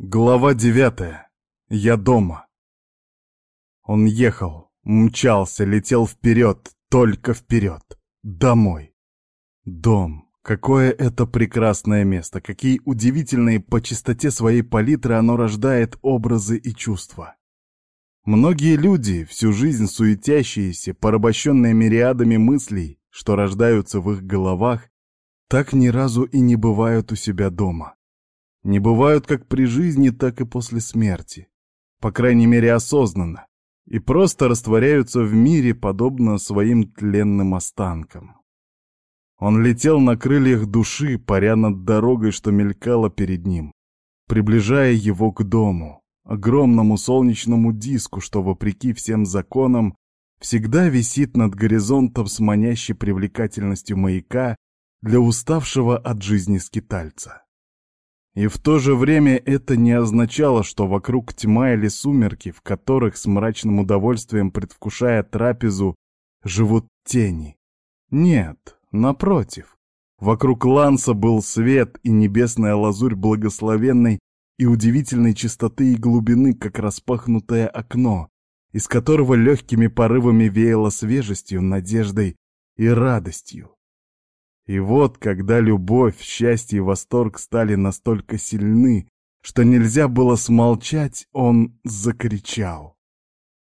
Глава девятая. Я дома. Он ехал, мчался, летел вперед, только вперед. Домой. Дом. Какое это прекрасное место, какие удивительные по чистоте своей палитры оно рождает образы и чувства. Многие люди, всю жизнь суетящиеся, порабощенные мириадами мыслей, что рождаются в их головах, так ни разу и не бывают у себя дома не бывают как при жизни, так и после смерти. По крайней мере, осознанно. И просто растворяются в мире, подобно своим тленным останкам. Он летел на крыльях души, паря над дорогой, что мелькала перед ним, приближая его к дому, огромному солнечному диску, что, вопреки всем законам, всегда висит над горизонтом с манящей привлекательностью маяка для уставшего от жизни скитальца. И в то же время это не означало, что вокруг тьма или сумерки, в которых с мрачным удовольствием предвкушая трапезу, живут тени. Нет, напротив. Вокруг Ланса был свет и небесная лазурь благословенной и удивительной чистоты и глубины, как распахнутое окно, из которого легкими порывами веяло свежестью, надеждой и радостью. И вот, когда любовь, счастье и восторг стали настолько сильны, что нельзя было смолчать, он закричал.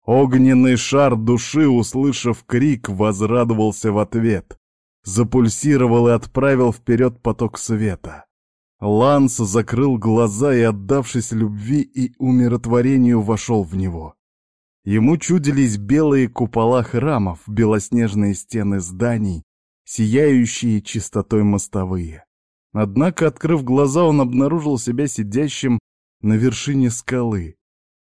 Огненный шар души, услышав крик, возрадовался в ответ, запульсировал и отправил вперед поток света. Ланс закрыл глаза и, отдавшись любви и умиротворению, вошел в него. Ему чудились белые купола храмов, белоснежные стены зданий, сияющие чистотой мостовые. Однако, открыв глаза, он обнаружил себя сидящим на вершине скалы.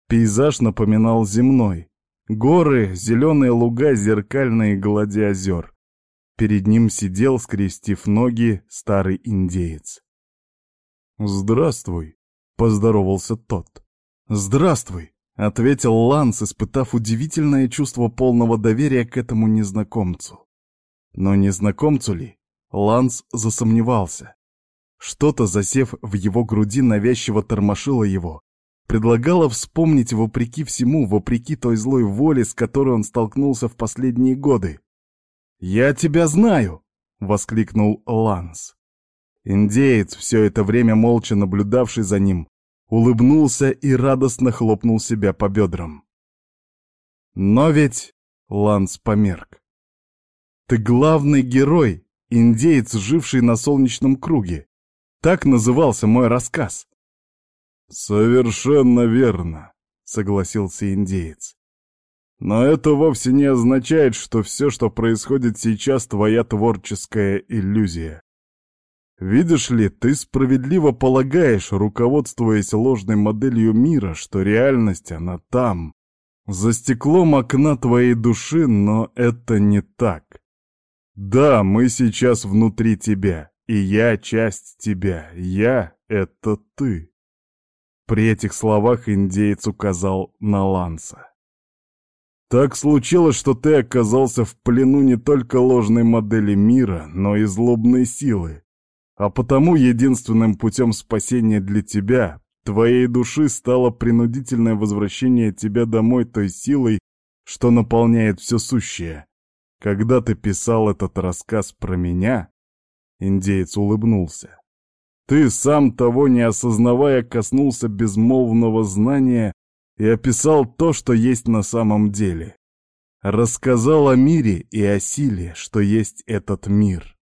Пейзаж напоминал земной. Горы, зеленые луга, зеркальные глади озер. Перед ним сидел, скрестив ноги, старый индеец. «Здравствуй», — поздоровался тот. «Здравствуй», — ответил Ланс, испытав удивительное чувство полного доверия к этому незнакомцу. Но незнакомцу ли? Ланс засомневался. Что-то, засев в его груди, навязчиво тормошило его. Предлагало вспомнить вопреки всему, вопреки той злой воле, с которой он столкнулся в последние годы. «Я тебя знаю!» — воскликнул Ланс. Индеец, все это время молча наблюдавший за ним, улыбнулся и радостно хлопнул себя по бедрам. Но ведь Ланс померк. Ты главный герой, индеец, живший на солнечном круге. Так назывался мой рассказ. Совершенно верно, согласился индеец. Но это вовсе не означает, что все, что происходит сейчас, твоя творческая иллюзия. Видишь ли, ты справедливо полагаешь, руководствуясь ложной моделью мира, что реальность, она там, за стеклом окна твоей души, но это не так. Да, мы сейчас внутри тебя, и я часть тебя, я — это ты. При этих словах индеец указал на Ланса. Так случилось, что ты оказался в плену не только ложной модели мира, но и злобной силы. А потому единственным путем спасения для тебя, твоей души, стало принудительное возвращение тебя домой той силой, что наполняет все сущее — когда ты писал этот рассказ про меня, индеец улыбнулся. Ты, сам того не осознавая, коснулся безмолвного знания и описал то, что есть на самом деле. Рассказал о мире и о силе, что есть этот мир.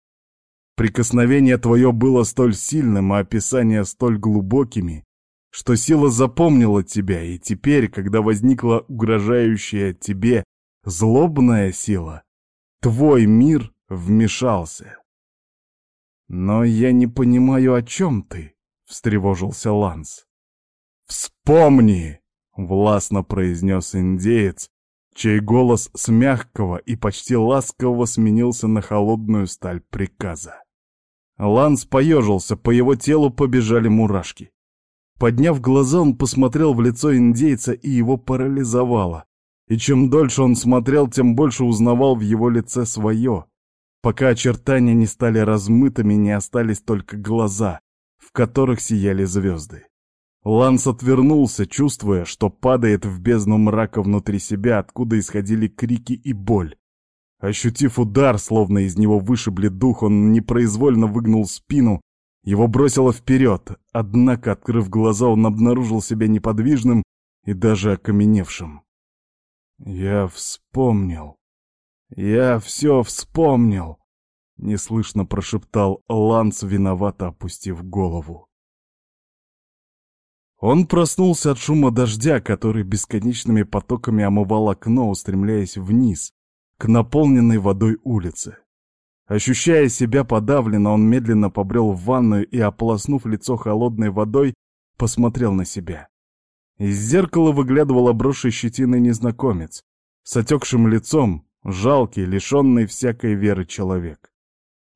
Прикосновение твое было столь сильным, а описания столь глубокими, что сила запомнила тебя, и теперь, когда возникла угрожающая тебе злобная сила, Твой мир вмешался. «Но я не понимаю, о чем ты», — встревожился Ланс. «Вспомни!» — властно произнес индеец, чей голос с мягкого и почти ласкового сменился на холодную сталь приказа. Ланс поежился, по его телу побежали мурашки. Подняв глаза, он посмотрел в лицо индейца и его парализовало и чем дольше он смотрел, тем больше узнавал в его лице свое, пока очертания не стали размытыми, не остались только глаза, в которых сияли звезды. Ланс отвернулся, чувствуя, что падает в бездну мрака внутри себя, откуда исходили крики и боль. Ощутив удар, словно из него вышибли дух, он непроизвольно выгнул спину, его бросило вперед, однако, открыв глаза, он обнаружил себя неподвижным и даже окаменевшим. «Я вспомнил. Я все вспомнил!» — неслышно прошептал Ланс, виновато опустив голову. Он проснулся от шума дождя, который бесконечными потоками омывал окно, устремляясь вниз, к наполненной водой улице. Ощущая себя подавленно, он медленно побрел в ванную и, ополоснув лицо холодной водой, посмотрел на себя. Из зеркала выглядывал обросший щетиной незнакомец, с отекшим лицом, жалкий, лишенный всякой веры человек.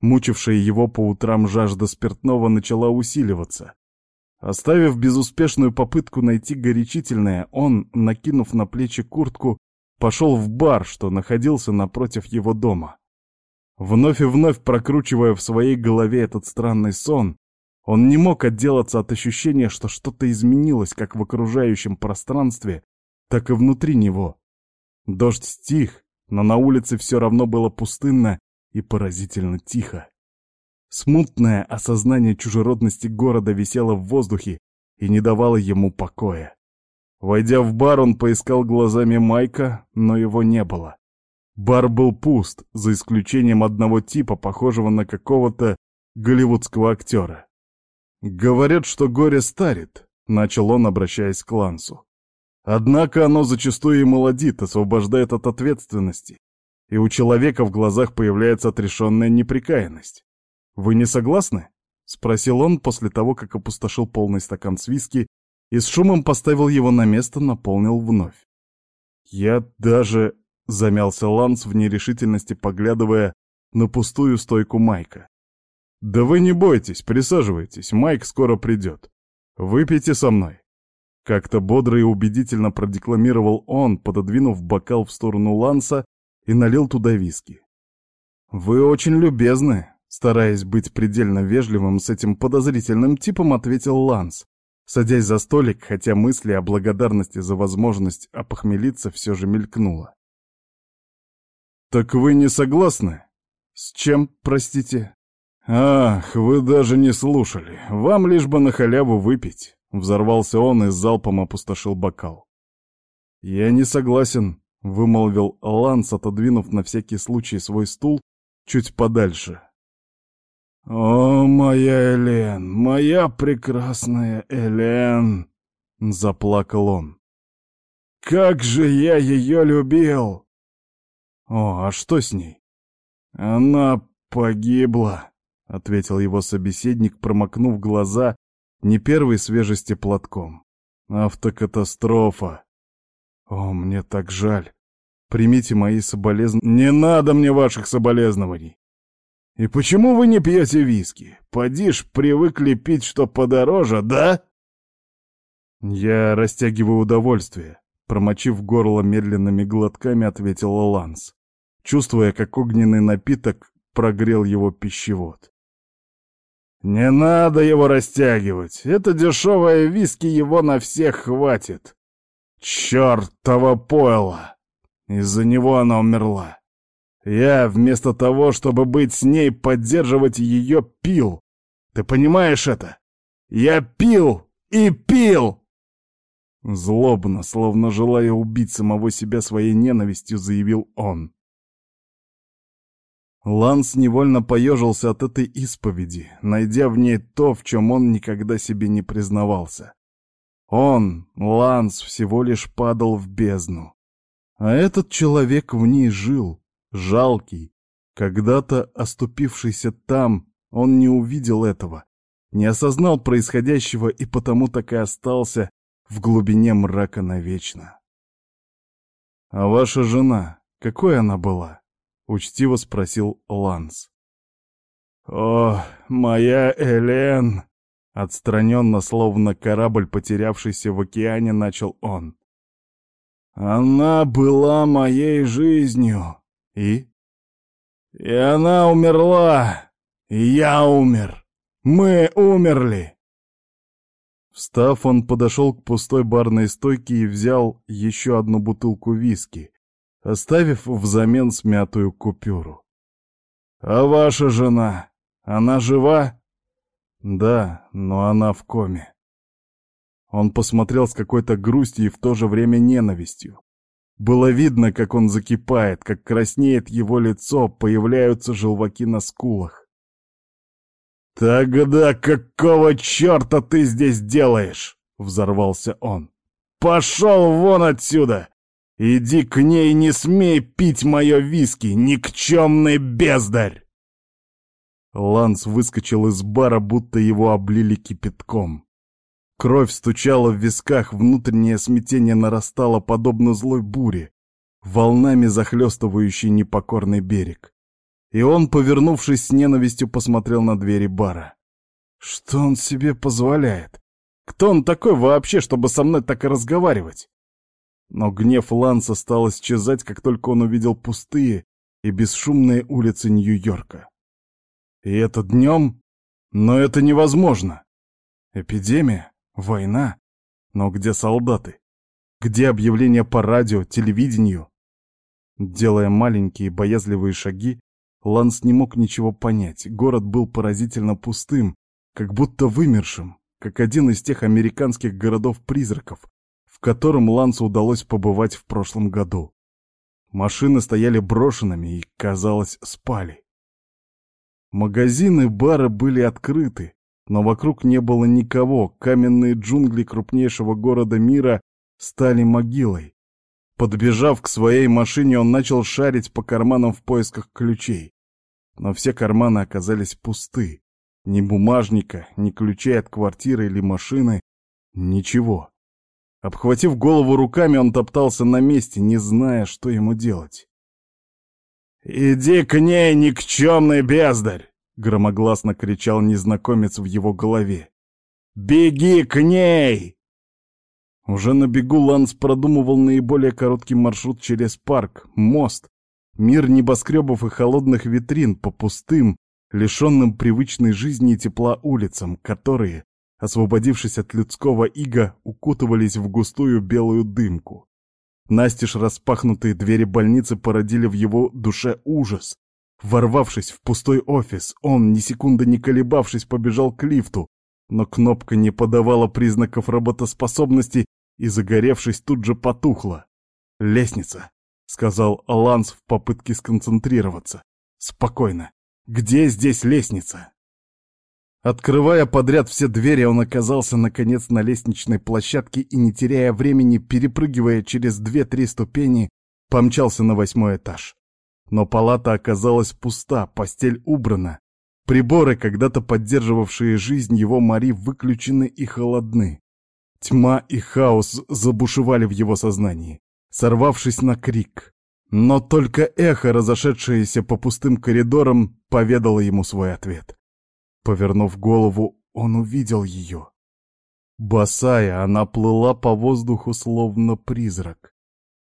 Мучившая его по утрам жажда спиртного начала усиливаться. Оставив безуспешную попытку найти горячительное, он, накинув на плечи куртку, пошел в бар, что находился напротив его дома. Вновь и вновь прокручивая в своей голове этот странный сон, он не мог отделаться от ощущения, что что-то изменилось как в окружающем пространстве, так и внутри него. Дождь стих, но на улице все равно было пустынно и поразительно тихо. Смутное осознание чужеродности города висело в воздухе и не давало ему покоя. Войдя в бар, он поискал глазами Майка, но его не было. Бар был пуст, за исключением одного типа, похожего на какого-то голливудского актера. «Говорят, что горе старит», — начал он, обращаясь к Лансу. «Однако оно зачастую и молодит, освобождает от ответственности, и у человека в глазах появляется отрешенная неприкаянность. «Вы не согласны?» — спросил он после того, как опустошил полный стакан с виски и с шумом поставил его на место, наполнил вновь. «Я даже...» — замялся Ланс в нерешительности, поглядывая на пустую стойку Майка. «Да вы не бойтесь, присаживайтесь, Майк скоро придет. Выпейте со мной». Как-то бодро и убедительно продекламировал он, пододвинув бокал в сторону Ланса и налил туда виски. «Вы очень любезны», Стараясь быть предельно вежливым с этим подозрительным типом, ответил Ланс, садясь за столик, хотя мысли о благодарности за возможность опохмелиться все же мелькнуло. «Так вы не согласны?» «С чем, простите?» «Ах, вы даже не слушали. Вам лишь бы на халяву выпить». Взорвался он и залпом опустошил бокал. «Я не согласен», — вымолвил Ланс, отодвинув на всякий случай свой стул чуть подальше, «О, моя Элен, моя прекрасная Элен!» — заплакал он. «Как же я ее любил!» «О, а что с ней?» «Она погибла», — ответил его собеседник, промокнув глаза не первой свежести платком. «Автокатастрофа!» «О, мне так жаль. Примите мои соболезнования». «Не надо мне ваших соболезнований. «И почему вы не пьете виски? Подишь, привыкли пить что подороже, да?» «Я растягиваю удовольствие», — промочив горло медленными глотками, ответил Ланс, чувствуя, как огненный напиток прогрел его пищевод. «Не надо его растягивать. Это дешевое виски его на всех хватит. Чёртова пойло! Из-за него она умерла. Я, вместо того, чтобы быть с ней, поддерживать ее, пил. Ты понимаешь это? Я пил и пил!» Злобно, словно желая убить самого себя своей ненавистью, заявил он. Ланс невольно поежился от этой исповеди, найдя в ней то, в чем он никогда себе не признавался. Он, Ланс, всего лишь падал в бездну. А этот человек в ней жил, жалкий, когда-то оступившийся там, он не увидел этого, не осознал происходящего и потому так и остался в глубине мрака навечно. «А ваша жена, какой она была?» — учтиво спросил Ланс. «О, моя Элен!» — отстраненно, словно корабль, потерявшийся в океане, начал он. «Она была моей жизнью, и? И она умерла, и я умер. Мы умерли. Встав, он подошел к пустой барной стойке и взял еще одну бутылку виски, оставив взамен смятую купюру. «А ваша жена? Она жива?» «Да, но она в коме». Он посмотрел с какой-то грустью и в то же время ненавистью. Было видно, как он закипает, как краснеет его лицо, появляются желваки на скулах. «Тогда какого черта ты здесь делаешь?» — взорвался он. «Пошел вон отсюда! Иди к ней, не смей пить мое виски, никчемный бездарь!» Ланс выскочил из бара, будто его облили кипятком. Кровь стучала в висках, внутреннее смятение нарастало, подобно злой буре, волнами захлестывающей непокорный берег. И он, повернувшись с ненавистью, посмотрел на двери бара. Что он себе позволяет? Кто он такой вообще, чтобы со мной так и разговаривать? Но гнев Ланса стал исчезать, как только он увидел пустые и бесшумные улицы Нью-Йорка. И это днем? Но это невозможно. Эпидемия? Война? Но где солдаты? Где объявления по радио, телевидению? Делая маленькие боязливые шаги, Ланс не мог ничего понять. Город был поразительно пустым, как будто вымершим, как один из тех американских городов-призраков, в котором Лансу удалось побывать в прошлом году. Машины стояли брошенными и, казалось, спали. Магазины, бары были открыты, но вокруг не было никого, каменные джунгли крупнейшего города мира стали могилой. Подбежав к своей машине, он начал шарить по карманам в поисках ключей. Но все карманы оказались пусты. Ни бумажника, ни ключей от квартиры или машины, ничего. Обхватив голову руками, он топтался на месте, не зная, что ему делать. «Иди к ней, никчемный бездарь!» громогласно кричал незнакомец в его голове. «Беги к ней!» Уже на бегу Ланс продумывал наиболее короткий маршрут через парк, мост, мир небоскребов и холодных витрин по пустым, лишенным привычной жизни и тепла улицам, которые, освободившись от людского ига, укутывались в густую белую дымку. Настежь распахнутые двери больницы породили в его душе ужас, Ворвавшись в пустой офис, он, ни секунды не колебавшись, побежал к лифту, но кнопка не подавала признаков работоспособности и, загоревшись, тут же потухла. «Лестница», — сказал Аланс в попытке сконцентрироваться. «Спокойно. Где здесь лестница?» Открывая подряд все двери, он оказался, наконец, на лестничной площадке и, не теряя времени, перепрыгивая через две-три ступени, помчался на восьмой этаж. Но палата оказалась пуста, постель убрана. Приборы, когда-то поддерживавшие жизнь его Мари, выключены и холодны. Тьма и хаос забушевали в его сознании, сорвавшись на крик. Но только эхо, разошедшееся по пустым коридорам, поведало ему свой ответ. Повернув голову, он увидел ее. Босая, она плыла по воздуху, словно призрак.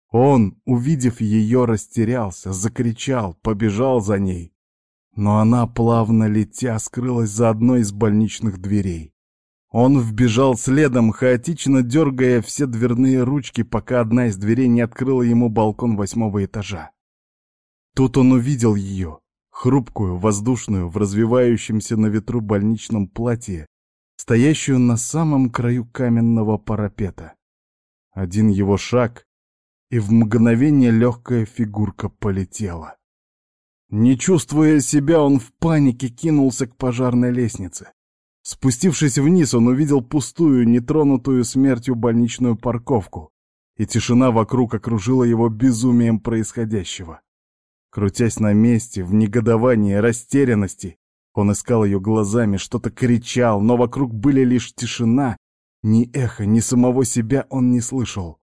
Он, увидев ее, растерялся, закричал, побежал за ней. Но она, плавно летя, скрылась за одной из больничных дверей. Он вбежал следом, хаотично дергая все дверные ручки, пока одна из дверей не открыла ему балкон восьмого этажа. Тут он увидел ее, хрупкую, воздушную, в развивающемся на ветру больничном платье, стоящую на самом краю каменного парапета. Один его шаг, и в мгновение легкая фигурка полетела. Не чувствуя себя, он в панике кинулся к пожарной лестнице. Спустившись вниз, он увидел пустую, нетронутую смертью больничную парковку, и тишина вокруг окружила его безумием происходящего. Крутясь на месте, в негодовании, растерянности, он искал ее глазами, что-то кричал, но вокруг были лишь тишина, ни эхо, ни самого себя он не слышал.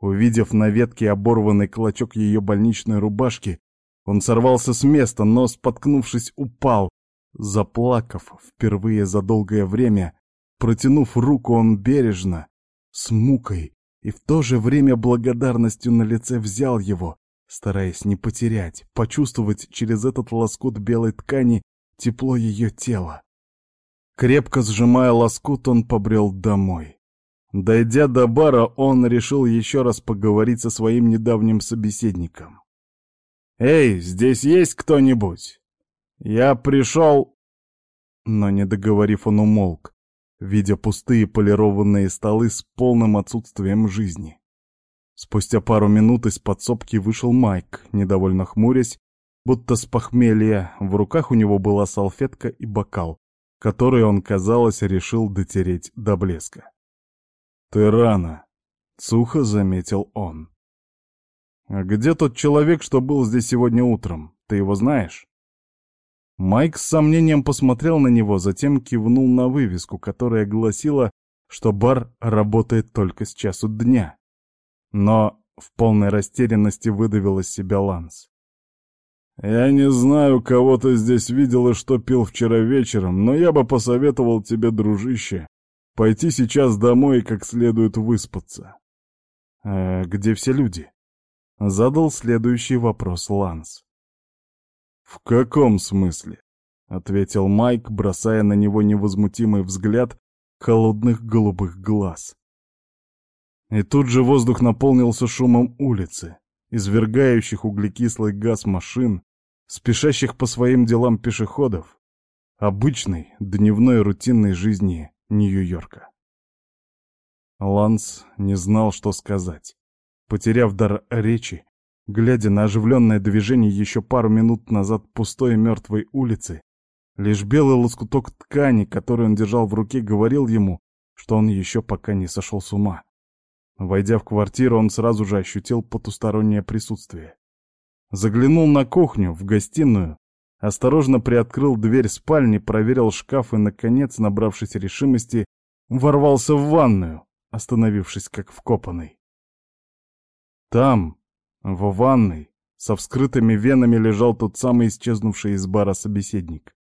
Увидев на ветке оборванный клочок ее больничной рубашки, он сорвался с места, но, споткнувшись, упал. Заплакав впервые за долгое время, протянув руку, он бережно, с мукой и в то же время благодарностью на лице взял его, стараясь не потерять, почувствовать через этот лоскут белой ткани тепло ее тела. Крепко сжимая лоскут, он побрел домой. Дойдя до бара, он решил еще раз поговорить со своим недавним собеседником. «Эй, здесь есть кто-нибудь? Я пришел...» Но не договорив, он умолк, видя пустые полированные столы с полным отсутствием жизни. Спустя пару минут из подсобки вышел Майк, недовольно хмурясь, будто с похмелья. В руках у него была салфетка и бокал, который он, казалось, решил дотереть до блеска. «Ты рано», — сухо заметил он. «А где тот человек, что был здесь сегодня утром? Ты его знаешь?» Майк с сомнением посмотрел на него, затем кивнул на вывеску, которая гласила, что бар работает только с часу дня. Но в полной растерянности выдавил из себя Ланс. «Я не знаю, кого ты здесь видел и что пил вчера вечером, но я бы посоветовал тебе, дружище, пойти сейчас домой и как следует выспаться». «Э, «Где все люди?» — задал следующий вопрос Ланс. «В каком смысле?» — ответил Майк, бросая на него невозмутимый взгляд холодных голубых глаз. И тут же воздух наполнился шумом улицы, извергающих углекислый газ машин, спешащих по своим делам пешеходов, обычной дневной рутинной жизни Нью-Йорка. Ланс не знал, что сказать. Потеряв дар речи, Глядя на оживленное движение еще пару минут назад пустой мертвой улицы, лишь белый лоскуток ткани, который он держал в руке, говорил ему, что он еще пока не сошел с ума. Войдя в квартиру, он сразу же ощутил потустороннее присутствие. Заглянул на кухню, в гостиную, осторожно приоткрыл дверь спальни, проверил шкаф и, наконец, набравшись решимости, ворвался в ванную, остановившись как вкопанный. Там, в ванной со вскрытыми венами лежал тот самый исчезнувший из бара собеседник.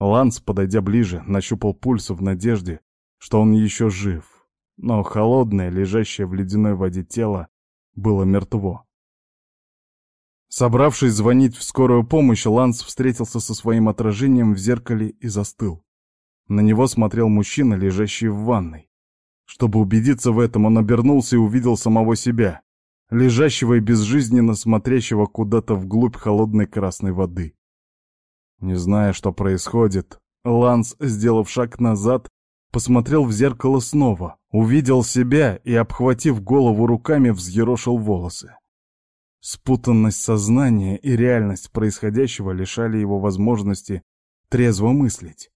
Ланс, подойдя ближе, нащупал пульс в надежде, что он еще жив, но холодное, лежащее в ледяной воде тело было мертво. Собравшись звонить в скорую помощь, Ланс встретился со своим отражением в зеркале и застыл. На него смотрел мужчина, лежащий в ванной. Чтобы убедиться в этом, он обернулся и увидел самого себя лежащего и безжизненно смотрящего куда-то вглубь холодной красной воды. Не зная, что происходит, Ланс, сделав шаг назад, посмотрел в зеркало снова, увидел себя и, обхватив голову руками, взъерошил волосы. Спутанность сознания и реальность происходящего лишали его возможности трезво мыслить.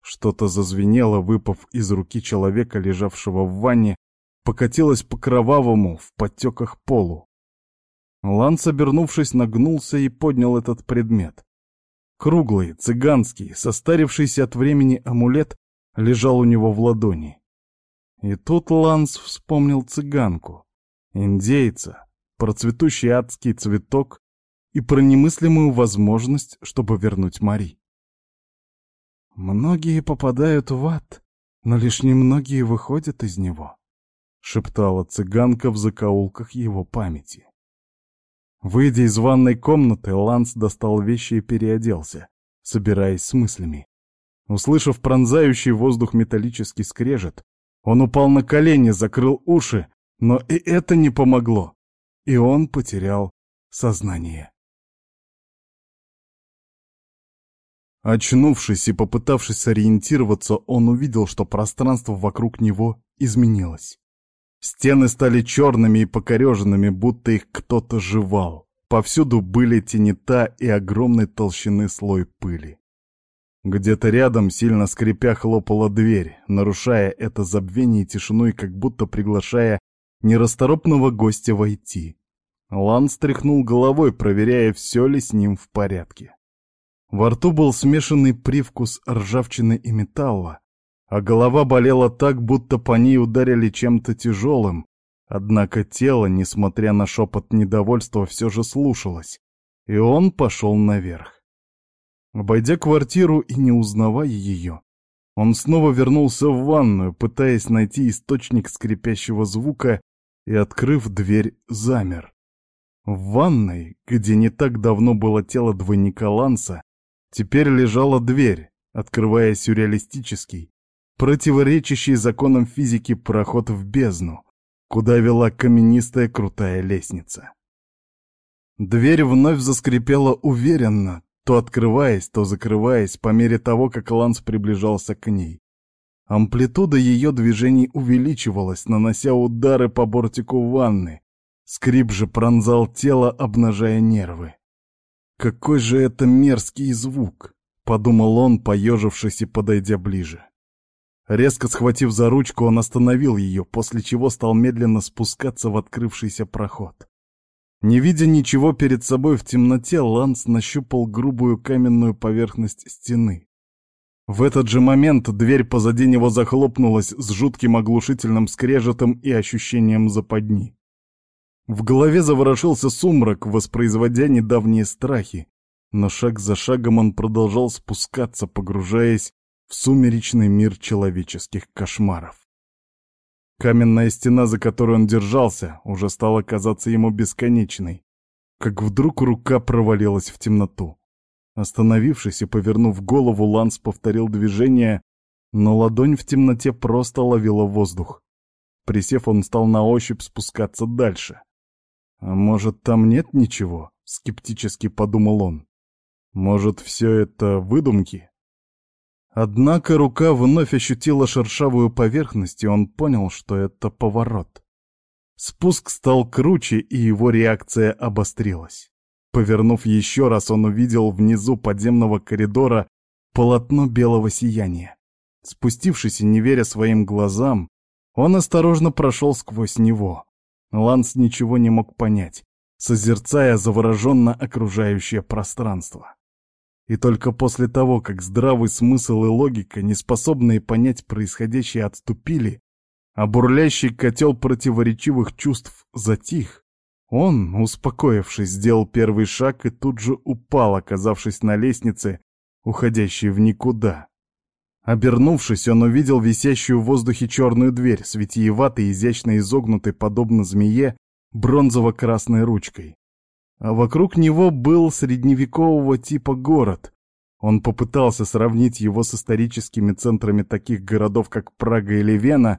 Что-то зазвенело, выпав из руки человека, лежавшего в ванне, покатилась по кровавому в подтеках полу. Ланс, обернувшись, нагнулся и поднял этот предмет. Круглый, цыганский, состарившийся от времени амулет лежал у него в ладони. И тут Ланс вспомнил цыганку, индейца, про цветущий адский цветок и про немыслимую возможность, чтобы вернуть Мари. Многие попадают в ад, но лишь немногие выходят из него шептала цыганка в закоулках его памяти. Выйдя из ванной комнаты, Ланс достал вещи и переоделся, собираясь с мыслями. Услышав пронзающий воздух металлический скрежет, он упал на колени, закрыл уши, но и это не помогло, и он потерял сознание. Очнувшись и попытавшись сориентироваться, он увидел, что пространство вокруг него изменилось. Стены стали черными и покореженными, будто их кто-то жевал. Повсюду были тенета и огромной толщины слой пыли. Где-то рядом, сильно скрипя, хлопала дверь, нарушая это забвение и тишину и как будто приглашая нерасторопного гостя войти. Лан стряхнул головой, проверяя, все ли с ним в порядке. Во рту был смешанный привкус ржавчины и металла, а голова болела так, будто по ней ударили чем-то тяжелым. Однако тело, несмотря на шепот недовольства, все же слушалось, и он пошел наверх. Обойдя квартиру и не узнавая ее, он снова вернулся в ванную, пытаясь найти источник скрипящего звука, и, открыв дверь, замер. В ванной, где не так давно было тело двойника Ланса, теперь лежала дверь, открывая сюрреалистический, противоречащий законам физики проход в бездну, куда вела каменистая крутая лестница. Дверь вновь заскрипела уверенно, то открываясь, то закрываясь по мере того, как Ланс приближался к ней. Амплитуда ее движений увеличивалась, нанося удары по бортику ванны. Скрип же пронзал тело, обнажая нервы. «Какой же это мерзкий звук!» — подумал он, поежившись и подойдя ближе. Резко схватив за ручку, он остановил ее, после чего стал медленно спускаться в открывшийся проход. Не видя ничего перед собой в темноте, Ланс нащупал грубую каменную поверхность стены. В этот же момент дверь позади него захлопнулась с жутким оглушительным скрежетом и ощущением западни. В голове заворошился сумрак, воспроизводя недавние страхи, но шаг за шагом он продолжал спускаться, погружаясь в сумеречный мир человеческих кошмаров. Каменная стена, за которую он держался, уже стала казаться ему бесконечной, как вдруг рука провалилась в темноту. Остановившись и повернув голову, Ланс повторил движение, но ладонь в темноте просто ловила воздух. Присев, он стал на ощупь спускаться дальше. «А может, там нет ничего?» — скептически подумал он. «Может, все это выдумки?» Однако рука вновь ощутила шершавую поверхность, и он понял, что это поворот. Спуск стал круче, и его реакция обострилась. Повернув еще раз, он увидел внизу подземного коридора полотно белого сияния. Спустившись и не веря своим глазам, он осторожно прошел сквозь него. Ланс ничего не мог понять, созерцая завороженно окружающее пространство. И только после того, как здравый смысл и логика, не способные понять происходящее, отступили, а бурлящий котел противоречивых чувств затих, он, успокоившись, сделал первый шаг и тут же упал, оказавшись на лестнице, уходящей в никуда. Обернувшись, он увидел висящую в воздухе черную дверь с витиеватой, изящно изогнутой, подобно змее, бронзово-красной ручкой а вокруг него был средневекового типа город. Он попытался сравнить его с историческими центрами таких городов, как Прага или Вена,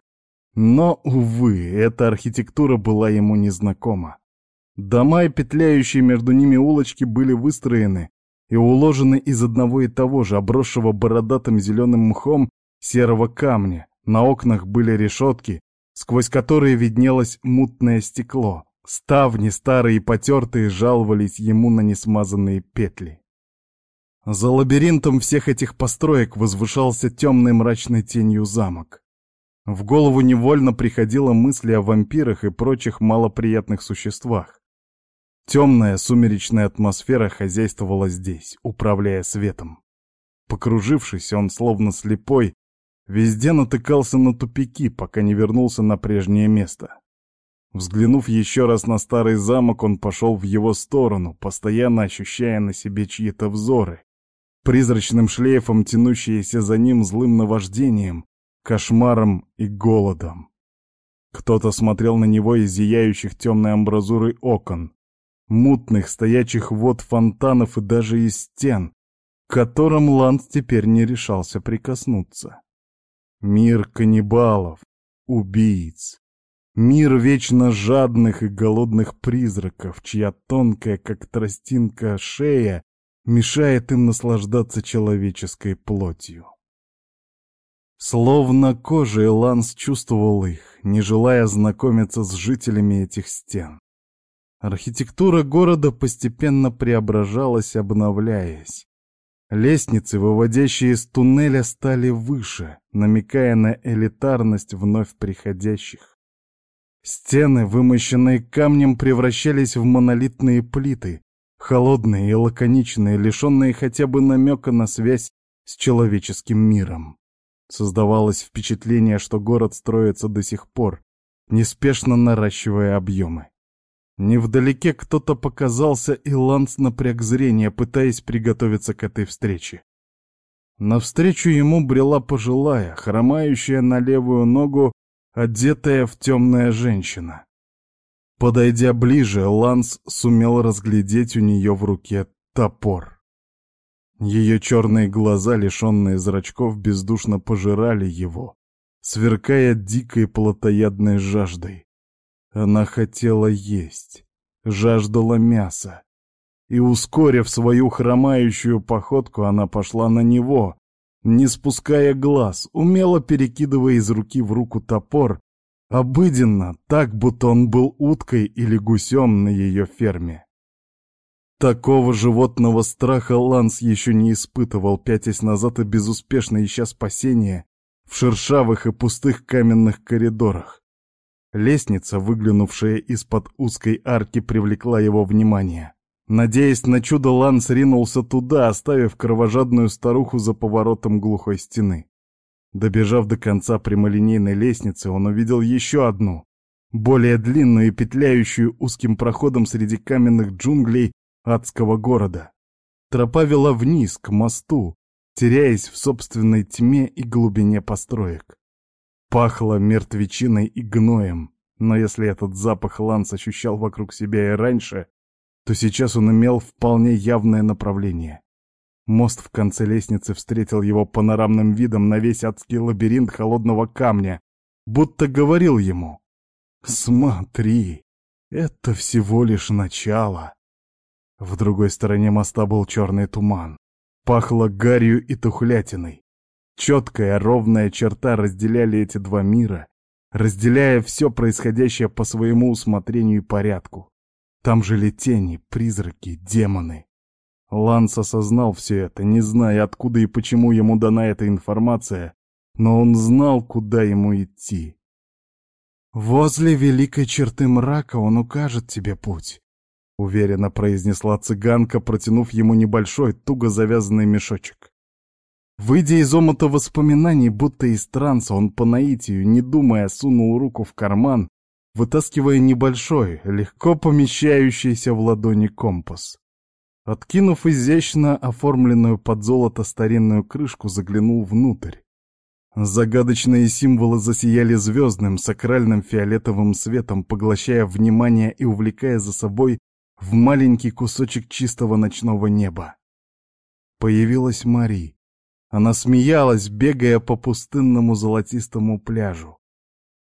но, увы, эта архитектура была ему незнакома. Дома и петляющие между ними улочки были выстроены и уложены из одного и того же, обросшего бородатым зеленым мхом серого камня. На окнах были решетки, сквозь которые виднелось мутное стекло. Ставни, старые и потертые, жаловались ему на несмазанные петли. За лабиринтом всех этих построек возвышался темной мрачной тенью замок. В голову невольно приходила мысль о вампирах и прочих малоприятных существах. Темная сумеречная атмосфера хозяйствовала здесь, управляя светом. Покружившись, он, словно слепой, везде натыкался на тупики, пока не вернулся на прежнее место. Взглянув еще раз на старый замок, он пошел в его сторону, постоянно ощущая на себе чьи-то взоры, призрачным шлейфом тянущиеся за ним злым наваждением, кошмаром и голодом. Кто-то смотрел на него из зияющих темной амбразурой окон, мутных стоячих вод фонтанов и даже из стен, к которым Ланд теперь не решался прикоснуться. Мир каннибалов, убийц, Мир вечно жадных и голодных призраков, чья тонкая, как тростинка, шея мешает им наслаждаться человеческой плотью. Словно кожей Ланс чувствовал их, не желая знакомиться с жителями этих стен. Архитектура города постепенно преображалась, обновляясь. Лестницы, выводящие из туннеля, стали выше, намекая на элитарность вновь приходящих. Стены, вымощенные камнем, превращались в монолитные плиты, холодные и лаконичные, лишенные хотя бы намека на связь с человеческим миром. Создавалось впечатление, что город строится до сих пор, неспешно наращивая объемы. Невдалеке кто-то показался, и Ланс напряг зрение, пытаясь приготовиться к этой встрече. Навстречу ему брела пожилая, хромающая на левую ногу одетая в темная женщина. Подойдя ближе, Ланс сумел разглядеть у нее в руке топор. Ее черные глаза, лишенные зрачков, бездушно пожирали его, сверкая дикой плотоядной жаждой. Она хотела есть, жаждала мяса. И, ускорив свою хромающую походку, она пошла на него, не спуская глаз, умело перекидывая из руки в руку топор, обыденно, так, будто он был уткой или гусем на ее ферме. Такого животного страха Ланс еще не испытывал, пятясь назад и безуспешно ища спасения в шершавых и пустых каменных коридорах. Лестница, выглянувшая из-под узкой арки, привлекла его внимание. Надеясь на чудо, Ланс ринулся туда, оставив кровожадную старуху за поворотом глухой стены. Добежав до конца прямолинейной лестницы, он увидел еще одну, более длинную и петляющую узким проходом среди каменных джунглей адского города. Тропа вела вниз, к мосту, теряясь в собственной тьме и глубине построек. Пахло мертвечиной и гноем, но если этот запах Ланс ощущал вокруг себя и раньше, то сейчас он имел вполне явное направление. Мост в конце лестницы встретил его панорамным видом на весь адский лабиринт холодного камня, будто говорил ему «Смотри, это всего лишь начало». В другой стороне моста был черный туман. Пахло гарью и тухлятиной. Четкая ровная черта разделяли эти два мира, разделяя все происходящее по своему усмотрению и порядку. Там жили тени, призраки, демоны. Ланс осознал все это, не зная, откуда и почему ему дана эта информация, но он знал, куда ему идти. «Возле великой черты мрака он укажет тебе путь», — уверенно произнесла цыганка, протянув ему небольшой, туго завязанный мешочек. Выйдя из омута воспоминаний, будто из транса, он по наитию, не думая, сунул руку в карман вытаскивая небольшой, легко помещающийся в ладони компас. Откинув изящно оформленную под золото старинную крышку, заглянул внутрь. Загадочные символы засияли звездным, сакральным фиолетовым светом, поглощая внимание и увлекая за собой в маленький кусочек чистого ночного неба. Появилась Мари. Она смеялась, бегая по пустынному золотистому пляжу.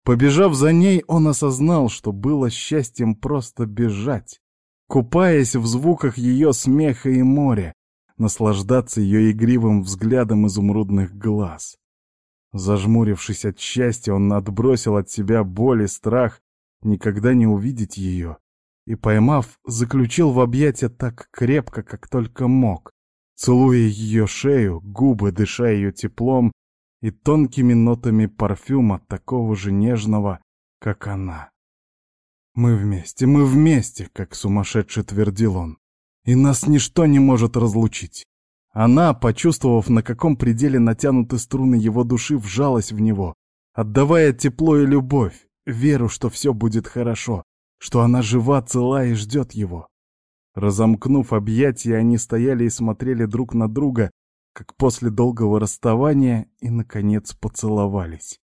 Побежав за ней, он осознал, что было счастьем просто бежать, купаясь в звуках ее смеха и моря, наслаждаться ее игривым взглядом изумрудных глаз. Зажмурившись от счастья, он отбросил от себя боль и страх никогда не увидеть ее, и, поймав, заключил в объятия так крепко, как только мог, целуя ее шею, губы, дыша ее теплом и тонкими нотами парфюма, такого же нежного, как она. «Мы вместе, мы вместе», — как сумасшедший твердил он, — «и нас ничто не может разлучить». Она, почувствовав, на каком пределе натянуты струны его души, вжалась в него, отдавая тепло и любовь, веру, что все будет хорошо, что она жива, цела и ждет его. Разомкнув объятия, они стояли и смотрели друг на друга, как после долгого расставания и, наконец, поцеловались.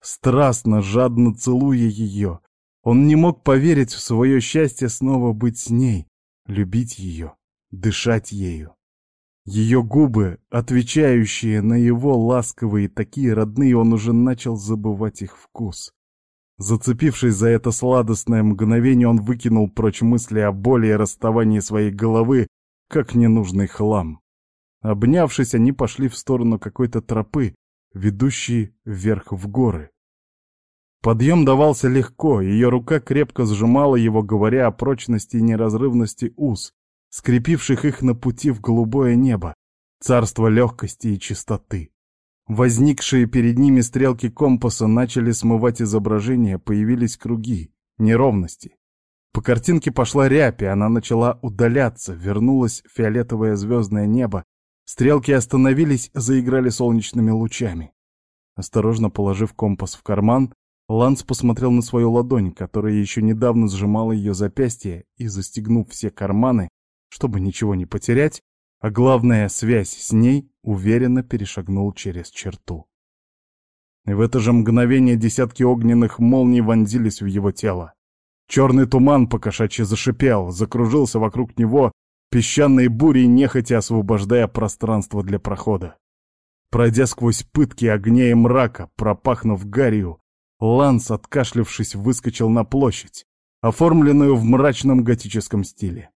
Страстно, жадно целуя ее, он не мог поверить в свое счастье снова быть с ней, любить ее, дышать ею. Ее губы, отвечающие на его ласковые, такие родные, он уже начал забывать их вкус. Зацепившись за это сладостное мгновение, он выкинул прочь мысли о боли и расставании своей головы, как ненужный хлам. Обнявшись, они пошли в сторону какой-то тропы, ведущей вверх в горы. Подъем давался легко, ее рука крепко сжимала его, говоря о прочности и неразрывности уз, скрепивших их на пути в голубое небо, царство легкости и чистоты. Возникшие перед ними стрелки компаса начали смывать изображение, появились круги, неровности. По картинке пошла рябь, и она начала удаляться, вернулось фиолетовое звездное небо, Стрелки остановились, заиграли солнечными лучами. Осторожно положив компас в карман, Ланс посмотрел на свою ладонь, которая еще недавно сжимала ее запястье, и, застегнув все карманы, чтобы ничего не потерять, а главная связь с ней, уверенно перешагнул через черту. И в это же мгновение десятки огненных молний вонзились в его тело. Черный туман покошачьи зашипел, закружился вокруг него, песчаной бурей нехотя освобождая пространство для прохода. Пройдя сквозь пытки огня и мрака, пропахнув гарью, Ланс, откашлившись, выскочил на площадь, оформленную в мрачном готическом стиле.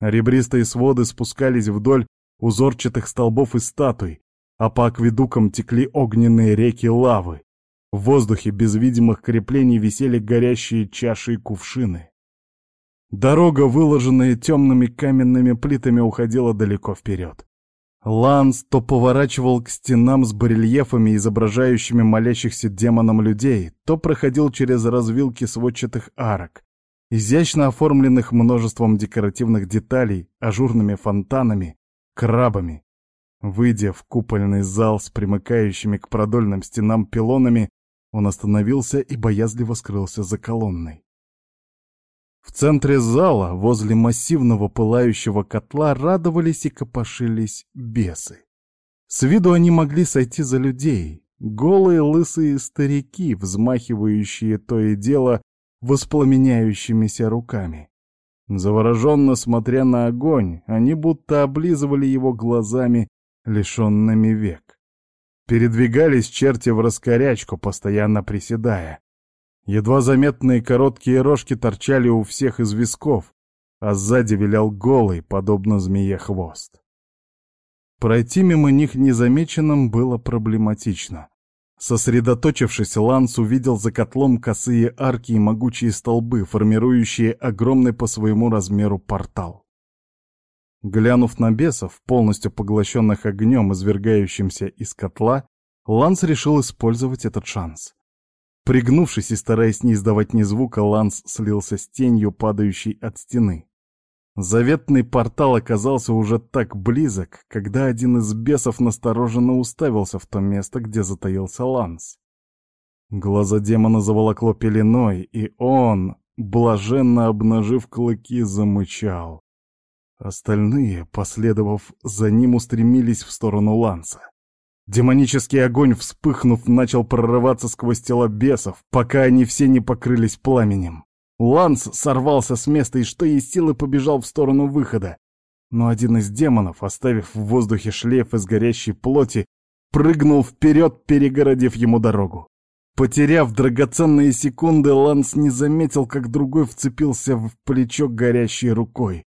Ребристые своды спускались вдоль узорчатых столбов и статуй, а по акведукам текли огненные реки лавы. В воздухе без видимых креплений висели горящие чаши и кувшины. Дорога, выложенная темными каменными плитами, уходила далеко вперед. Ланс то поворачивал к стенам с барельефами, изображающими молящихся демонам людей, то проходил через развилки сводчатых арок, изящно оформленных множеством декоративных деталей, ажурными фонтанами, крабами. Выйдя в купольный зал с примыкающими к продольным стенам пилонами, он остановился и боязливо скрылся за колонной. В центре зала, возле массивного пылающего котла, радовались и копошились бесы. С виду они могли сойти за людей, голые лысые старики, взмахивающие то и дело воспламеняющимися руками. Завороженно смотря на огонь, они будто облизывали его глазами, лишенными век. Передвигались черти в раскорячку, постоянно приседая. Едва заметные короткие рожки торчали у всех из висков, а сзади вилял голый, подобно змее, хвост. Пройти мимо них незамеченным было проблематично. Сосредоточившись, Ланс увидел за котлом косые арки и могучие столбы, формирующие огромный по своему размеру портал. Глянув на бесов, полностью поглощенных огнем, извергающимся из котла, Ланс решил использовать этот шанс. Пригнувшись и стараясь не издавать ни звука, Ланс слился с тенью, падающей от стены. Заветный портал оказался уже так близок, когда один из бесов настороженно уставился в то место, где затаился Ланс. Глаза демона заволокло пеленой, и он, блаженно обнажив клыки, замычал. Остальные, последовав за ним, устремились в сторону Ланса. Демонический огонь, вспыхнув, начал прорываться сквозь тела бесов, пока они все не покрылись пламенем. Ланс сорвался с места и что есть силы побежал в сторону выхода. Но один из демонов, оставив в воздухе шлейф из горящей плоти, прыгнул вперед, перегородив ему дорогу. Потеряв драгоценные секунды, Ланс не заметил, как другой вцепился в плечо горящей рукой.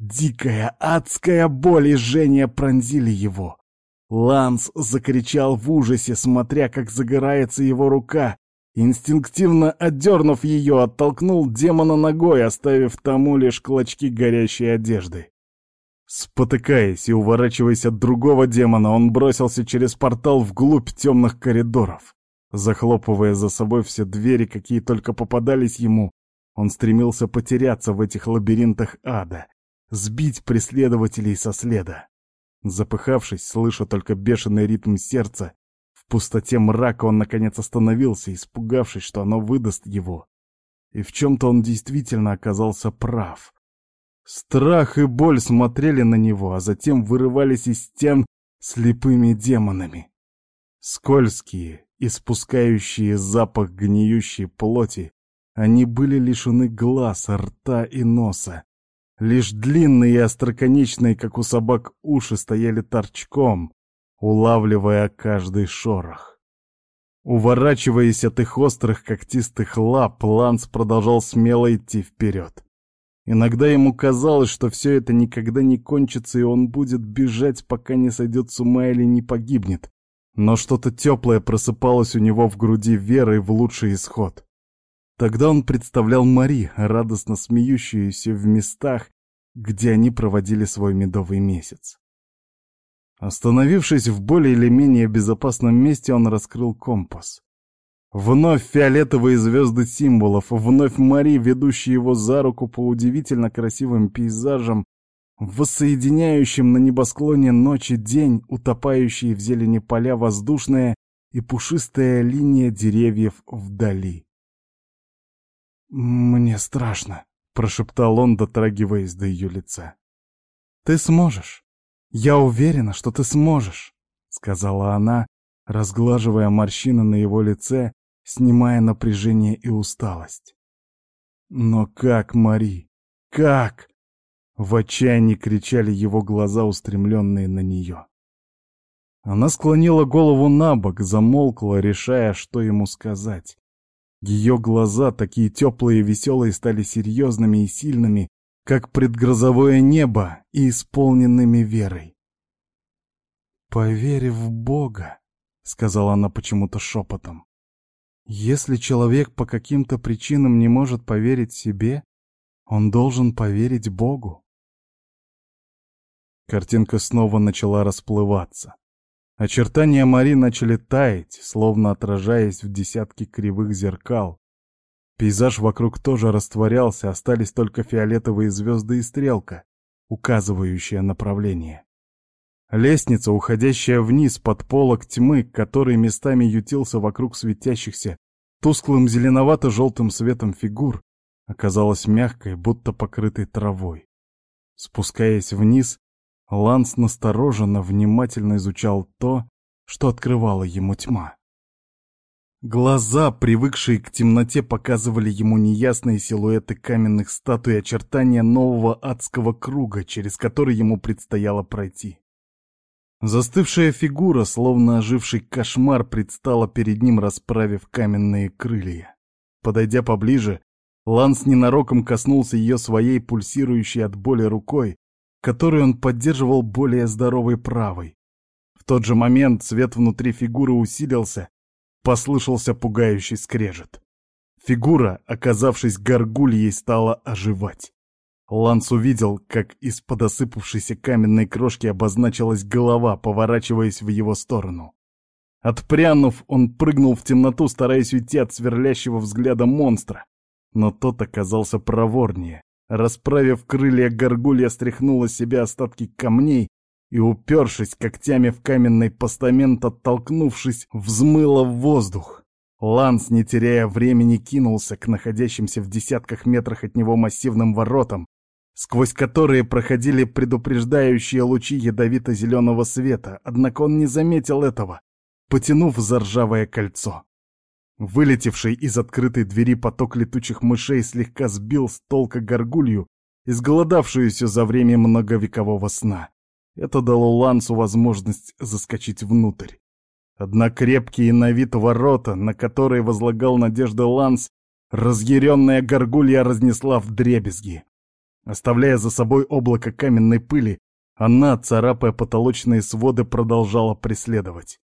Дикая, адская боль и жжение пронзили его. Ланс закричал в ужасе, смотря, как загорается его рука. Инстинктивно отдернув ее, оттолкнул демона ногой, оставив тому лишь клочки горящей одежды. Спотыкаясь и уворачиваясь от другого демона, он бросился через портал вглубь темных коридоров. Захлопывая за собой все двери, какие только попадались ему, он стремился потеряться в этих лабиринтах ада, сбить преследователей со следа. Запыхавшись, слыша только бешеный ритм сердца, в пустоте мрака он наконец остановился, испугавшись, что оно выдаст его. И в чем-то он действительно оказался прав. Страх и боль смотрели на него, а затем вырывались из стен слепыми демонами. Скользкие, испускающие запах гниющей плоти, они были лишены глаз, рта и носа, Лишь длинные и остроконечные, как у собак, уши стояли торчком, улавливая каждый шорох. Уворачиваясь от их острых когтистых лап, Ланс продолжал смело идти вперед. Иногда ему казалось, что все это никогда не кончится, и он будет бежать, пока не сойдет с ума или не погибнет. Но что-то теплое просыпалось у него в груди верой в лучший исход. Тогда он представлял Мари, радостно смеющуюся в местах, где они проводили свой медовый месяц. Остановившись в более или менее безопасном месте, он раскрыл компас. Вновь фиолетовые звезды символов, вновь Мари, ведущие его за руку по удивительно красивым пейзажам, воссоединяющим на небосклоне ночи день, утопающие в зелени поля воздушная и пушистая линия деревьев вдали. «Мне страшно», — прошептал он, дотрагиваясь до ее лица. «Ты сможешь. Я уверена, что ты сможешь», — сказала она, разглаживая морщины на его лице, снимая напряжение и усталость. «Но как, Мари? Как?» В отчаянии кричали его глаза, устремленные на нее. Она склонила голову на бок, замолкла, решая, что ему сказать. Ее глаза, такие теплые и веселые, стали серьезными и сильными, как предгрозовое небо, и исполненными верой. «Поверь в Бога», — сказала она почему-то шепотом. «Если человек по каким-то причинам не может поверить себе, он должен поверить Богу». Картинка снова начала расплываться. Очертания Мари начали таять, словно отражаясь в десятки кривых зеркал. Пейзаж вокруг тоже растворялся, остались только фиолетовые звезды и стрелка, указывающая направление. Лестница, уходящая вниз под полок тьмы, который местами ютился вокруг светящихся тусклым зеленовато-желтым светом фигур, оказалась мягкой, будто покрытой травой. Спускаясь вниз, Ланс настороженно, внимательно изучал то, что открывала ему тьма. Глаза, привыкшие к темноте, показывали ему неясные силуэты каменных статуй и очертания нового адского круга, через который ему предстояло пройти. Застывшая фигура, словно оживший кошмар, предстала перед ним, расправив каменные крылья. Подойдя поближе, Ланс ненароком коснулся ее своей пульсирующей от боли рукой, который он поддерживал более здоровой правой. В тот же момент свет внутри фигуры усилился, послышался пугающий скрежет. Фигура, оказавшись горгульей, стала оживать. Ланс увидел, как из подосыпавшейся каменной крошки обозначилась голова, поворачиваясь в его сторону. Отпрянув, он прыгнул в темноту, стараясь уйти от сверлящего взгляда монстра. Но тот оказался проворнее. Расправив крылья, горгулья стряхнула с себя остатки камней и, упершись когтями в каменный постамент, оттолкнувшись, взмыла в воздух. Ланс, не теряя времени, кинулся к находящимся в десятках метрах от него массивным воротам, сквозь которые проходили предупреждающие лучи ядовито-зеленого света, однако он не заметил этого, потянув за ржавое кольцо. Вылетевший из открытой двери поток летучих мышей слегка сбил с толка горгулью, изголодавшуюся за время многовекового сна. Это дало Лансу возможность заскочить внутрь. Однако крепкие на вид ворота, на которые возлагал надежды Ланс, разъяренная горгулья разнесла в дребезги. Оставляя за собой облако каменной пыли, она, царапая потолочные своды, продолжала преследовать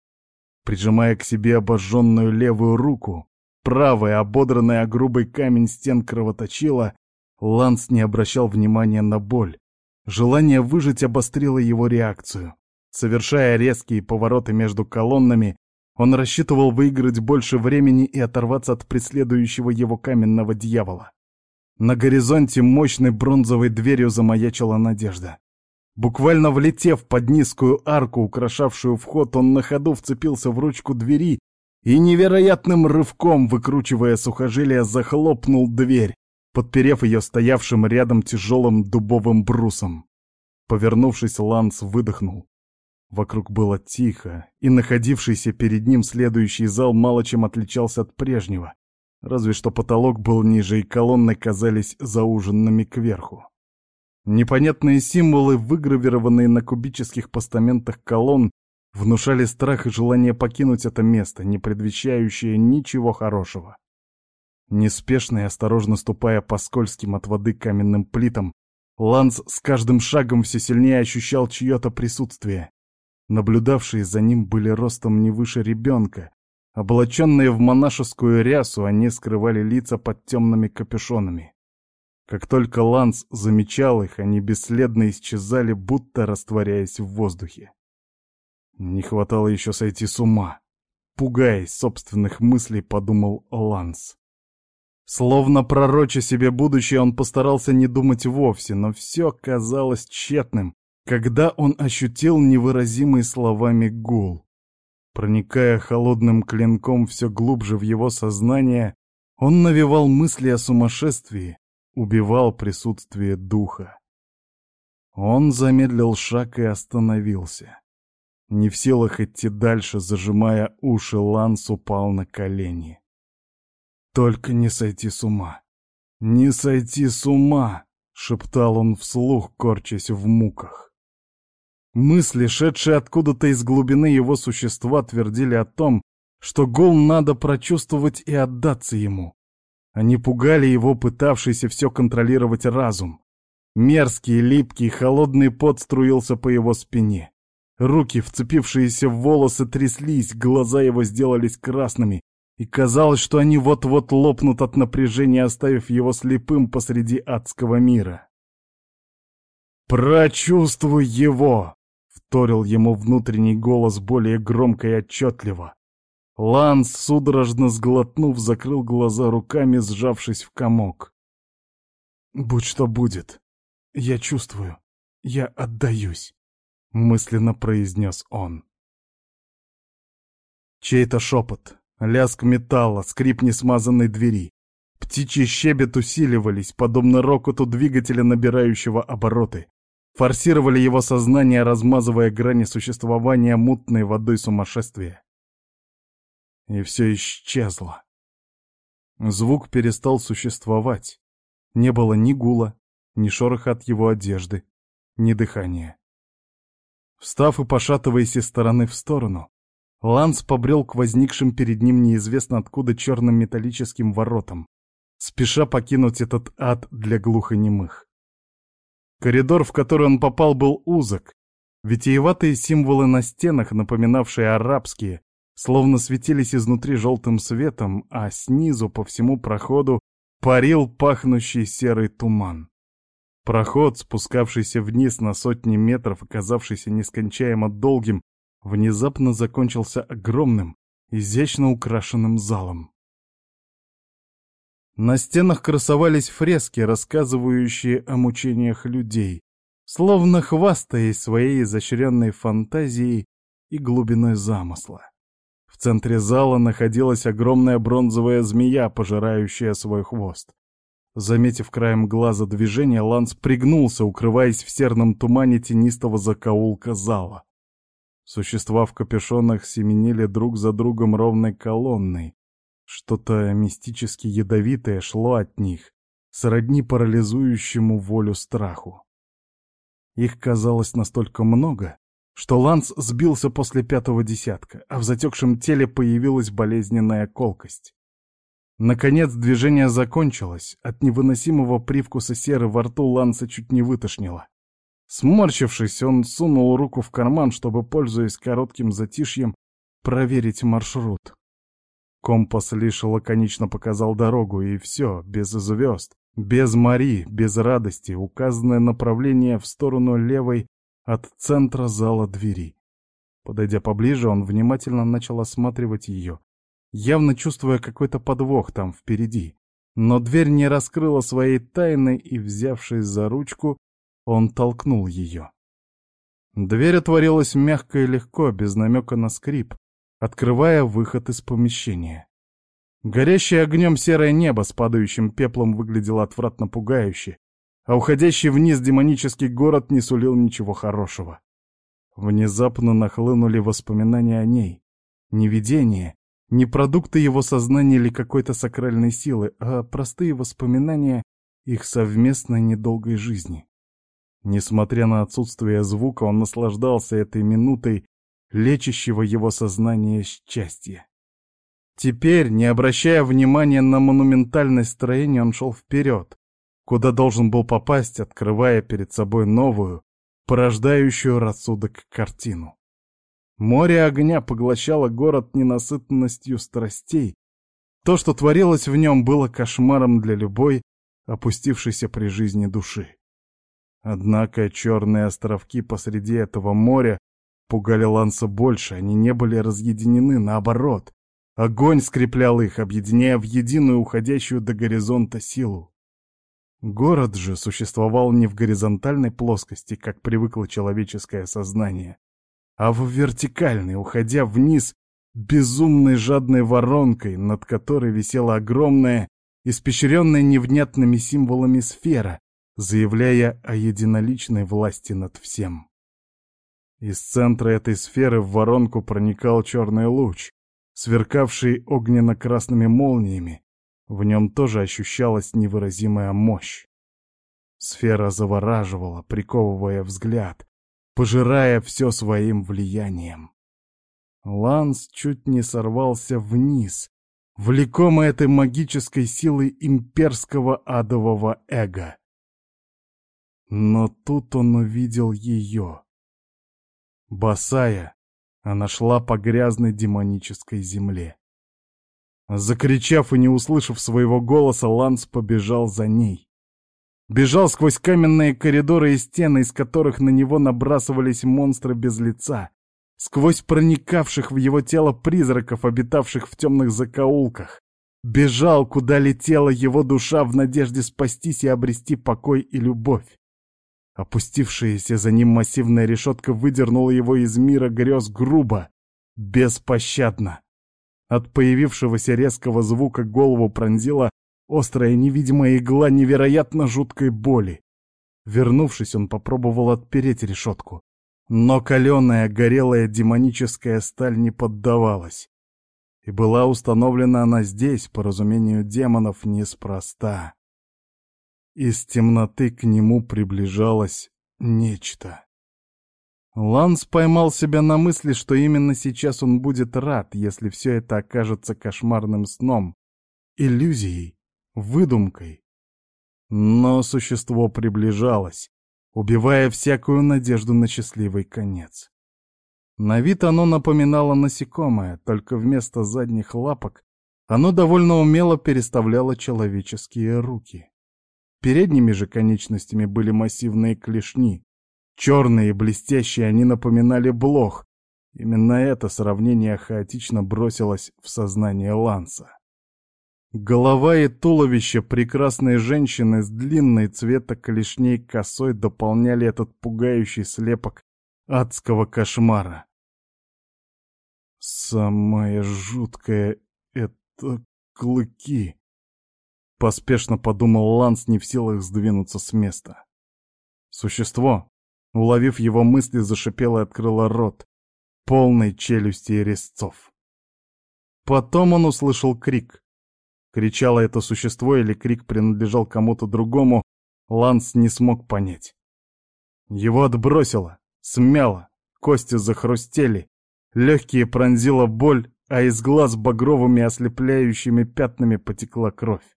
прижимая к себе обожженную левую руку. Правая, ободранная о грубый камень стен кровоточила, Ланс не обращал внимания на боль. Желание выжить обострило его реакцию. Совершая резкие повороты между колоннами, он рассчитывал выиграть больше времени и оторваться от преследующего его каменного дьявола. На горизонте мощной бронзовой дверью замаячила надежда. Буквально влетев под низкую арку, украшавшую вход, он на ходу вцепился в ручку двери и невероятным рывком, выкручивая сухожилия, захлопнул дверь, подперев ее стоявшим рядом тяжелым дубовым брусом. Повернувшись, Ланс выдохнул. Вокруг было тихо, и находившийся перед ним следующий зал мало чем отличался от прежнего, разве что потолок был ниже, и колонны казались зауженными кверху. Непонятные символы, выгравированные на кубических постаментах колонн, внушали страх и желание покинуть это место, не предвещающее ничего хорошего. Неспешно и осторожно ступая по скользким от воды каменным плитам, Ланс с каждым шагом все сильнее ощущал чье-то присутствие. Наблюдавшие за ним были ростом не выше ребенка. Облаченные в монашескую рясу, они скрывали лица под темными капюшонами. Как только Ланс замечал их, они бесследно исчезали, будто растворяясь в воздухе. Не хватало еще сойти с ума. Пугаясь собственных мыслей, подумал Ланс. Словно пророча себе будущее, он постарался не думать вовсе, но все казалось тщетным, когда он ощутил невыразимый словами гул. Проникая холодным клинком все глубже в его сознание, он навевал мысли о сумасшествии, убивал присутствие духа. Он замедлил шаг и остановился. Не в силах идти дальше, зажимая уши, Ланс упал на колени. Только не сойти с ума. Не сойти с ума! шептал он вслух, корчась в муках. Мысли, шедшие откуда-то из глубины его существа, твердили о том, что гол надо прочувствовать и отдаться ему. Они пугали его, пытавшийся все контролировать разум. Мерзкий, липкий, холодный пот струился по его спине. Руки, вцепившиеся в волосы, тряслись, глаза его сделались красными, и казалось, что они вот-вот лопнут от напряжения, оставив его слепым посреди адского мира. «Прочувствуй его!» — вторил ему внутренний голос более громко и отчетливо. Ланс, судорожно сглотнув, закрыл глаза руками, сжавшись в комок. «Будь что будет, я чувствую, я отдаюсь», — мысленно произнес он. Чей-то шепот, лязг металла, скрип несмазанной двери. Птичий щебет усиливались, подобно рокоту двигателя, набирающего обороты. Форсировали его сознание, размазывая грани существования мутной водой сумасшествия и все исчезло. Звук перестал существовать. Не было ни гула, ни шороха от его одежды, ни дыхания. Встав и пошатываясь из стороны в сторону, Ланс побрел к возникшим перед ним неизвестно откуда черным металлическим воротам, спеша покинуть этот ад для глухонемых. Коридор, в который он попал, был узок, витиеватые символы на стенах, напоминавшие арабские, словно светились изнутри желтым светом, а снизу по всему проходу парил пахнущий серый туман. Проход, спускавшийся вниз на сотни метров, оказавшийся нескончаемо долгим, внезапно закончился огромным, изящно украшенным залом. На стенах красовались фрески, рассказывающие о мучениях людей, словно хвастаясь своей изощренной фантазией и глубиной замысла. В центре зала находилась огромная бронзовая змея, пожирающая свой хвост. Заметив краем глаза движение, Ланс пригнулся, укрываясь в серном тумане тенистого закоулка зала. Существа в капюшонах семенили друг за другом ровной колонной. Что-то мистически ядовитое шло от них, сродни парализующему волю страху. Их казалось настолько много, что Ланс сбился после пятого десятка, а в затекшем теле появилась болезненная колкость. Наконец движение закончилось, от невыносимого привкуса серы во рту Ланса чуть не вытошнило. Сморщившись, он сунул руку в карман, чтобы, пользуясь коротким затишьем, проверить маршрут. Компас лишь лаконично показал дорогу, и все, без звезд, без Мари, без радости, указанное направление в сторону левой от центра зала двери. Подойдя поближе, он внимательно начал осматривать ее, явно чувствуя какой-то подвох там впереди. Но дверь не раскрыла своей тайны, и, взявшись за ручку, он толкнул ее. Дверь отворилась мягко и легко, без намека на скрип, открывая выход из помещения. Горящее огнем серое небо с падающим пеплом выглядело отвратно пугающе, а уходящий вниз демонический город не сулил ничего хорошего. Внезапно нахлынули воспоминания о ней. Не видение, не продукты его сознания или какой-то сакральной силы, а простые воспоминания их совместной недолгой жизни. Несмотря на отсутствие звука, он наслаждался этой минутой лечащего его сознание счастья. Теперь, не обращая внимания на монументальное строение, он шел вперед, куда должен был попасть, открывая перед собой новую, порождающую рассудок картину. Море огня поглощало город ненасытностью страстей. То, что творилось в нем, было кошмаром для любой, опустившейся при жизни души. Однако черные островки посреди этого моря пугали Ланса больше, они не были разъединены, наоборот. Огонь скреплял их, объединяя в единую уходящую до горизонта силу. Город же существовал не в горизонтальной плоскости, как привыкло человеческое сознание, а в вертикальной, уходя вниз безумной жадной воронкой, над которой висела огромная, испещренная невнятными символами сфера, заявляя о единоличной власти над всем. Из центра этой сферы в воронку проникал черный луч, сверкавший огненно-красными молниями, в нем тоже ощущалась невыразимая мощь. Сфера завораживала, приковывая взгляд, пожирая все своим влиянием. Ланс чуть не сорвался вниз, влекомый этой магической силой имперского адового эго. Но тут он увидел ее. Босая, она шла по грязной демонической земле. Закричав и не услышав своего голоса, Ланс побежал за ней. Бежал сквозь каменные коридоры и стены, из которых на него набрасывались монстры без лица, сквозь проникавших в его тело призраков, обитавших в темных закоулках. Бежал, куда летела его душа в надежде спастись и обрести покой и любовь. Опустившаяся за ним массивная решетка выдернула его из мира грез грубо, беспощадно. От появившегося резкого звука голову пронзила острая невидимая игла невероятно жуткой боли. Вернувшись, он попробовал отпереть решетку. Но каленая, горелая демоническая сталь не поддавалась. И была установлена она здесь, по разумению демонов, неспроста. Из темноты к нему приближалось нечто. Ланс поймал себя на мысли, что именно сейчас он будет рад, если все это окажется кошмарным сном, иллюзией, выдумкой. Но существо приближалось, убивая всякую надежду на счастливый конец. На вид оно напоминало насекомое, только вместо задних лапок оно довольно умело переставляло человеческие руки. Передними же конечностями были массивные клешни. Черные и блестящие они напоминали блох. Именно это сравнение хаотично бросилось в сознание Ланса. Голова и туловище прекрасной женщины с длинной цвета клешней косой дополняли этот пугающий слепок адского кошмара. Самое жуткое — это клыки. Поспешно подумал Ланс, не в силах сдвинуться с места. Существо, уловив его мысли, зашипело и открыло рот, полный челюсти и резцов. Потом он услышал крик — Кричало это существо или крик принадлежал кому-то другому, Ланс не смог понять. Его отбросило, смяло, кости захрустели, легкие пронзила боль, а из глаз багровыми ослепляющими пятнами потекла кровь.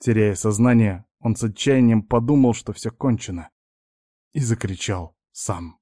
Теряя сознание, он с отчаянием подумал, что все кончено, и закричал сам.